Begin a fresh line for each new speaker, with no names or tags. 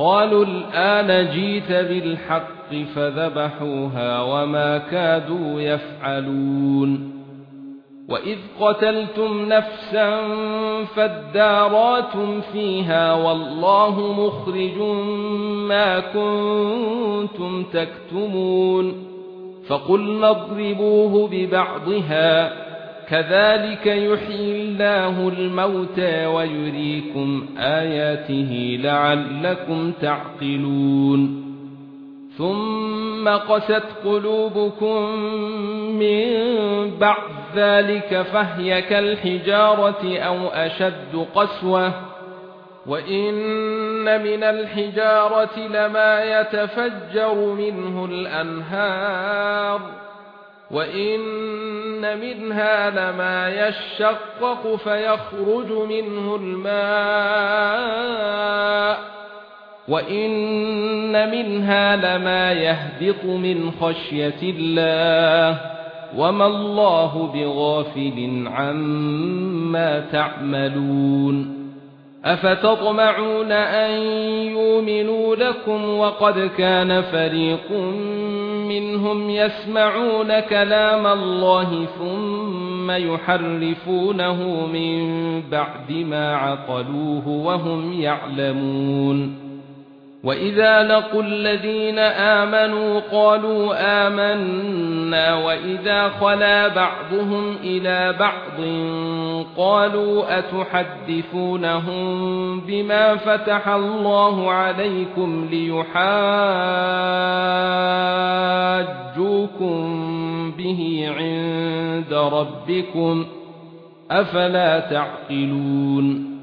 قالوا الآن جيت بالحق فذبحوها وما كادوا يفعلون. وإذ قتلتم نفسا فاداراتم فيها والله مخرج ما كنتم تكتمون. فقلنا اضربوه ببعضها كذلك يحيي الله الموتى ويريكم آياته لعلكم تعقلون. ثم قست قلوبكم من بعد ذلك فهي كالحجارة أو أشد قسوة. وإن من الحجارة لما يتفجر منه الأنهار. وَإِنَّ مِنْهَا لَمَا يَشَّقَّقُ فَيَخْرُجُ مِنْهُ الْمَاءُ وَإِنَّ مِنْهَا لَمَا يَهْبِطُ مِنْ خَشْيَةِ اللَّهِ وَمَا اللَّهُ بِغَافِلٍ عَمَّا تَعْمَلُونَ أَفَتَطْمَعُونَ أَن يُؤْمِنُوا لَكُمْ وَقَدْ كَانَ فَرِيقٌ مِنْهُمْ يَسْمَعُونَ كَلَامَ اللَّهِ ثُمَّ يُحَرِّفُونَهُ مِنْ بَعْدِ مَا عَقَلُوهُ وَهُمْ يَعْلَمُونَ. وَإِذَا لَقُوا الَّذِينَ آمَنُوا قَالُوا آمَنَّا وَإِذَا خَلَا بَعْضُهُمْ إِلَى بَعْضٍ قَالُوا أَتُحَدِّثُونَهُم بِمَا فَتَحَ اللَّهُ عَلَيْكُمْ لِيُحَاجُّوكُم بِهِ عِندَ رَبِّكُمْ أَفَلَا تَعْقِلُونَ